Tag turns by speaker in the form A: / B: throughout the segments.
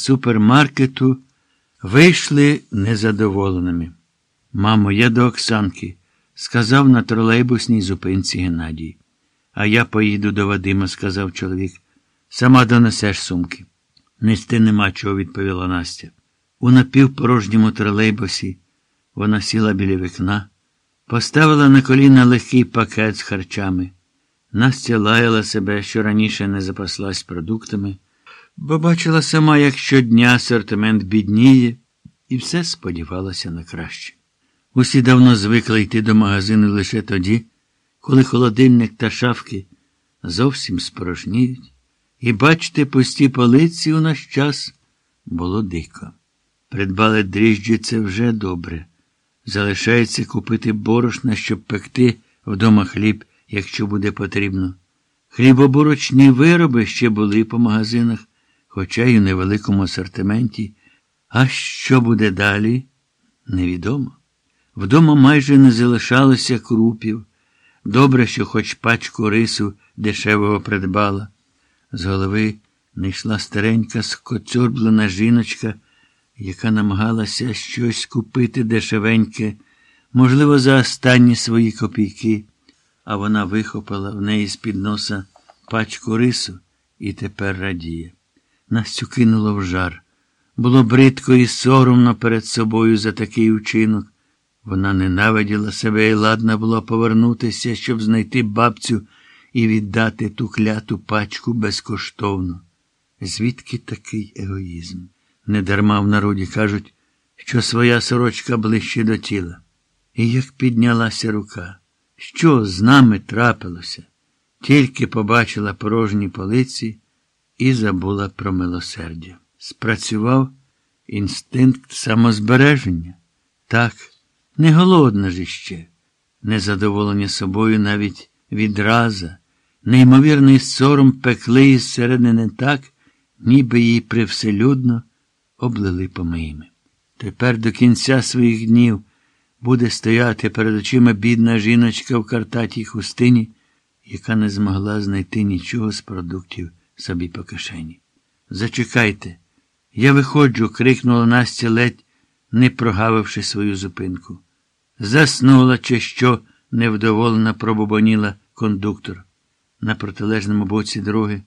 A: супермаркету вийшли незадоволеними. Мамо, я до Оксанки, сказав на тролейбусній зупинці Геннадій. А я поїду до Вадима, сказав чоловік. Сама донесеш сумки. Нести нема чого, відповіла Настя. У напівпорожньому тролейбусі вона сіла біля вікна, поставила на коліна легкий пакет з харчами. Настя лаяла себе, що раніше не запаслась продуктами, бо бачила сама, як щодня асортимент бідніє, і все сподівалася на краще. Усі давно звикли йти до магазину лише тоді, коли холодильник та шафки зовсім спорожніють, і бачити пусті полиці у наш час було дико. Придбали дріжджі це вже добре. Залишається купити борошна, щоб пекти вдома хліб, якщо буде потрібно. Хлібоборочні вироби ще були по магазинах, хоча й у невеликому асортименті. А що буде далі? Невідомо. Вдома майже не залишалося крупів. Добре, що хоч пачку рису дешевого придбала. З голови не йшла старенька скоцюрблена жіночка, яка намагалася щось купити дешевеньке, можливо, за останні свої копійки, а вона вихопила в неї з-під носа пачку рису і тепер радіє. Настю кинуло в жар. Було бридко і соромно перед собою за такий учинок. Вона ненавиділа себе і ладна була повернутися, щоб знайти бабцю і віддати ту кляту пачку безкоштовно. Звідки такий егоїзм? Недарма в народі кажуть, що своя сорочка ближче до тіла. І як піднялася рука, що з нами трапилося? Тільки побачила порожні полиці і забула про милосердя. Спрацював інстинкт самозбереження. Так, не голодна ж іще, незадоволення собою навіть відраза, неймовірний сором пекли із середини так, ніби її привселюдно облили помиями. Тепер до кінця своїх днів буде стояти перед очима бідна жіночка в картатій хустині, яка не змогла знайти нічого з продуктів собі по кишені. Зачекайте, я виходжу, крикнула Настя ледь, не прогавивши свою зупинку. Заснула, чи що, невдоволена пробубоніла кондуктор. На протилежному боці дороги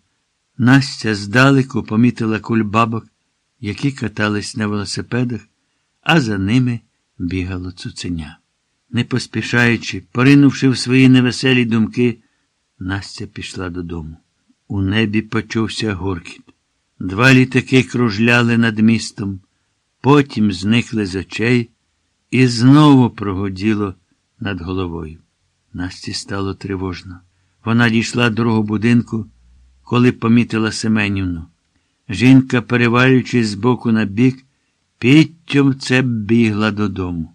A: Настя здалеку помітила кульбабок, які катались на велосипедах, а за ними бігало цуценя. Не поспішаючи, поринувши в свої невеселі думки, Настя пішла додому. У небі почувся гуркіт. Два літаки кружляли над містом, потім зникли з очей і знову прогоділо над головою. Насті стало тривожно. Вона дійшла до другого будинку, коли помітила Семенівну. Жінка, перевалюючись з боку на бік, підтьом це бігла додому.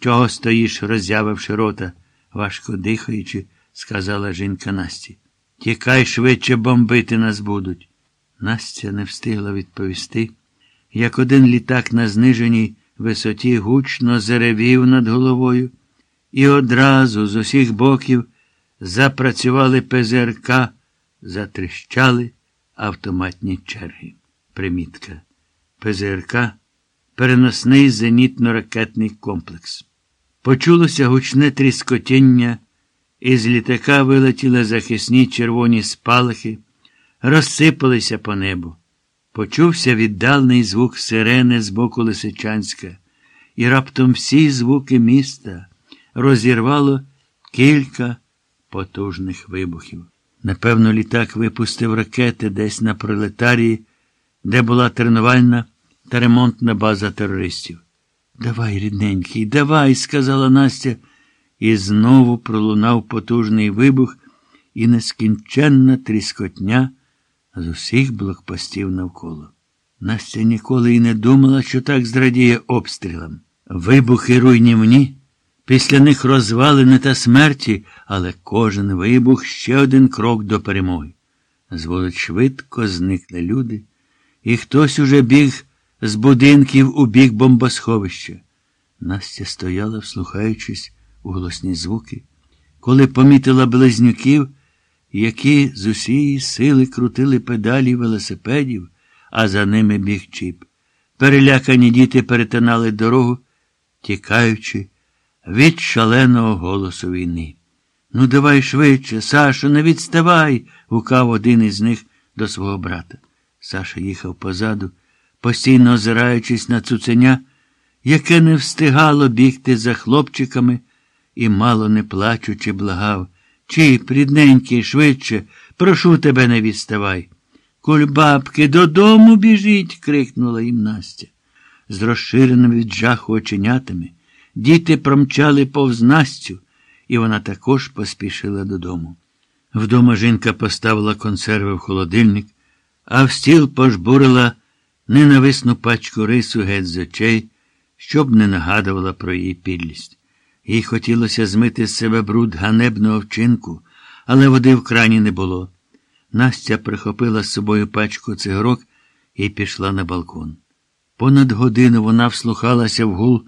A: Чого стоїш, роззявивши рота, важко дихаючи, сказала жінка Насті. Тікай швидше бомбити нас будуть. Настя не встигла відповісти, як один літак на зниженій висоті гучно заревів над головою, і одразу з усіх боків запрацювали ПЗРК, затріщали автоматні черги. Примітка. ПЗРК переносний зенітно-ракетний комплекс. Почулося гучне тріскотіння, із літака вилетіли захисні червоні спалахи, розсипалися по небу. Почувся віддалений звук сирени з боку Лисичанська, і раптом всі звуки міста розірвало кілька потужних вибухів. Напевно, літак випустив ракети десь на пролетарії, де була тренувальна та ремонтна база терористів. Давай, рідненький, давай, сказала Настя, і знову пролунав потужний вибух і нескінченна тріскотня з усіх блокпостів навколо. Настя ніколи й не думала, що так зрадіє обстрілам. Вибухи руйнівні, після них розвалини та смерті, але кожен вибух ще один крок до перемоги. З вулиць швидко зникли люди, і хтось уже біг з будинків у бік бомбосховища. Настя стояла, вслухаючись у голосні звуки, коли помітила близнюків, які з усієї сили крутили педалі велосипедів, а за ними біг чіп. Перелякані діти перетинали дорогу, тікаючи від шаленого голосу війни. Ну, давай швидше, Сашо, не відставай, гукав один із них до свого брата. Саша їхав позаду, постійно озираючись на цуценя, яке не встигало бігти за хлопчиками і, мало не плачучи, благав. Чіп, рідненький, швидше, прошу тебе, не відставай. Кульбабки, додому біжіть. крикнула їм Настя. З розширеними від жаху оченятами діти промчали повз Настю, і вона також поспішила додому. Вдома жінка поставила консерви в холодильник, а в стіл пожбурила ненависну пачку рису геть з очей, щоб не нагадувала про її підлість. Їй хотілося змити з себе бруд ганебного вчинку, але води в крані не було. Настя прихопила з собою пачку цигарок і пішла на балкон. Понад годину вона вслухалася в гул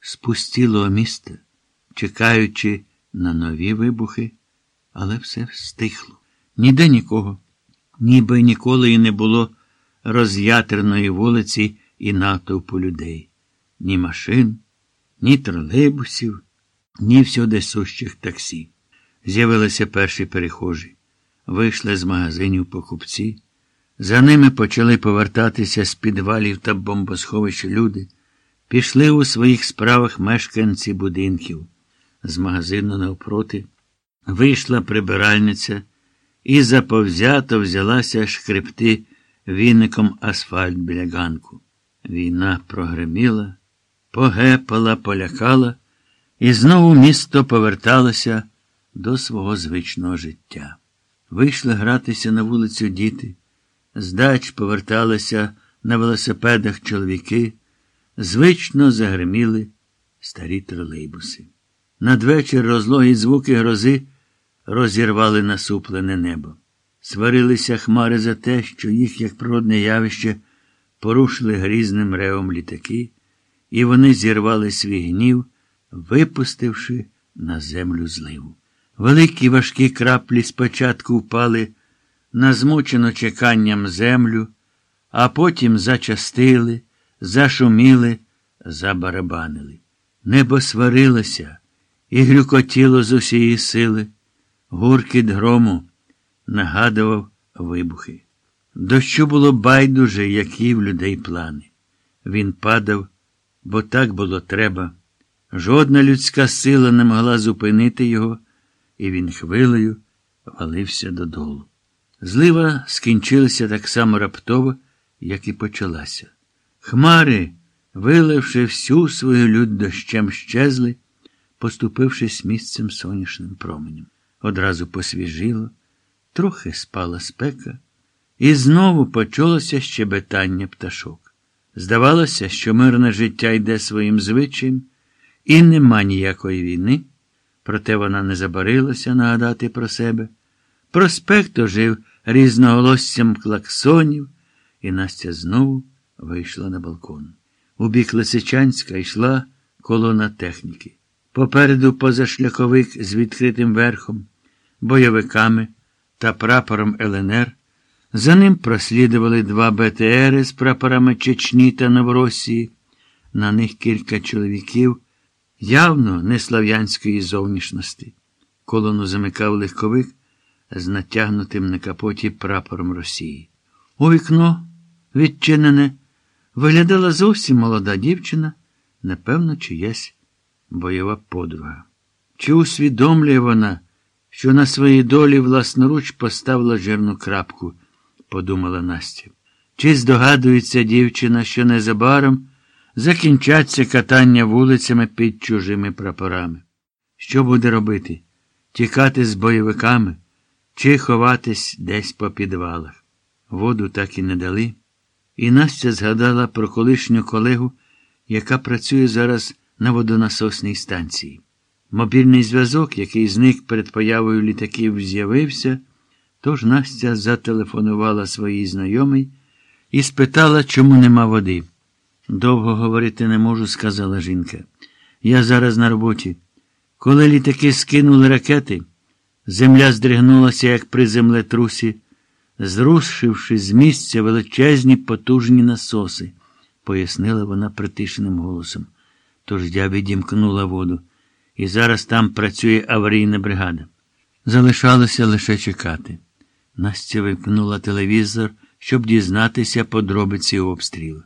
A: спустілого міста, чекаючи на нові вибухи, але все стихло. Ніде нікого, ніби ніколи і не було роз'ятерної вулиці і натовпу людей, ні машин, ні тролейбусів, ні всюди сущих таксі. З'явилися перші перехожі. Вийшли з магазинів покупці. За ними почали повертатися з підвалів та бомбосховищ люди. Пішли у своїх справах мешканці будинків. З магазину навпроти вийшла прибиральниця і заповзято взялася шкребти віником асфальт біля ганку. Війна прогреміла, погепала, полякала, і знову місто поверталося до свого звичного життя. Вийшли гратися на вулицю діти, з дач поверталися на велосипедах чоловіки, звично загриміли старі тролейбуси. Надвечір розлогі звуки грози розірвали насуплене небо. Сварилися хмари за те, що їх, як природне явище, порушили грізним ревом літаки, і вони зірвали свій гнів, випустивши на землю зливу. Великі важкі краплі спочатку впали на змучену чеканням землю, а потім зачастили, зашуміли, забарабанили. Небо сварилося і грюкотіло з усієї сили. Гуркіт грому нагадував вибухи. Дощу було байдуже, які в людей плани. Він падав, бо так було треба. Жодна людська сила не могла зупинити його, і він хвилею валився додолу. Злива скінчилася так само раптово, як і почалася. Хмари, виливши всю свою лють дощем, щезли, поступившись місцем сонячним променем. Одразу посвіжило, трохи спала спека, і знову почулося щебетання пташок. Здавалося, що мирне життя йде своїм звичаєм, і нема ніякої війни, проте вона не забарилася нагадати про себе. Проспект ожив різноголоссям клаксонів, і Настя знову вийшла на балкон. У бік Лисичанська йшла колона техніки. Попереду позашляховик з відкритим верхом, бойовиками та прапором ЛНР. За ним прослідували два БТРи з прапорами Чечні та Новоросії. На них кілька чоловіків, явно неслав'янської зовнішності. Колону замикав легковик з натягнутим на капоті прапором Росії. У вікно, відчинене, виглядала зовсім молода дівчина, напевно, чиясь бойова подруга. Чи усвідомлює вона, що на своїй долі власноруч поставила жирну крапку, подумала Настя. Чи здогадується дівчина, що незабаром закінчаться катання вулицями під чужими прапорами? Що буде робити? Тікати з бойовиками чи ховатись десь по підвалах? Воду так і не дали. І Настя згадала про колишню колегу, яка працює зараз на водонасосній станції. Мобільний зв'язок, який зник перед появою літаків, з'явився, тож Настя зателефонувала своїй знайомій і спитала, чому нема води. Довго говорити не можу, сказала жінка. Я зараз на роботі. Коли літаки скинули ракети, земля здригнулася, як при землетрусі, зрушивши з місця величезні потужні насоси, пояснила вона притишеним голосом. Тож я відімкнула воду, і зараз там працює аварійна бригада. Залишалося лише чекати. Настя вимкнула телевізор, щоб дізнатися подробиці обстрілу.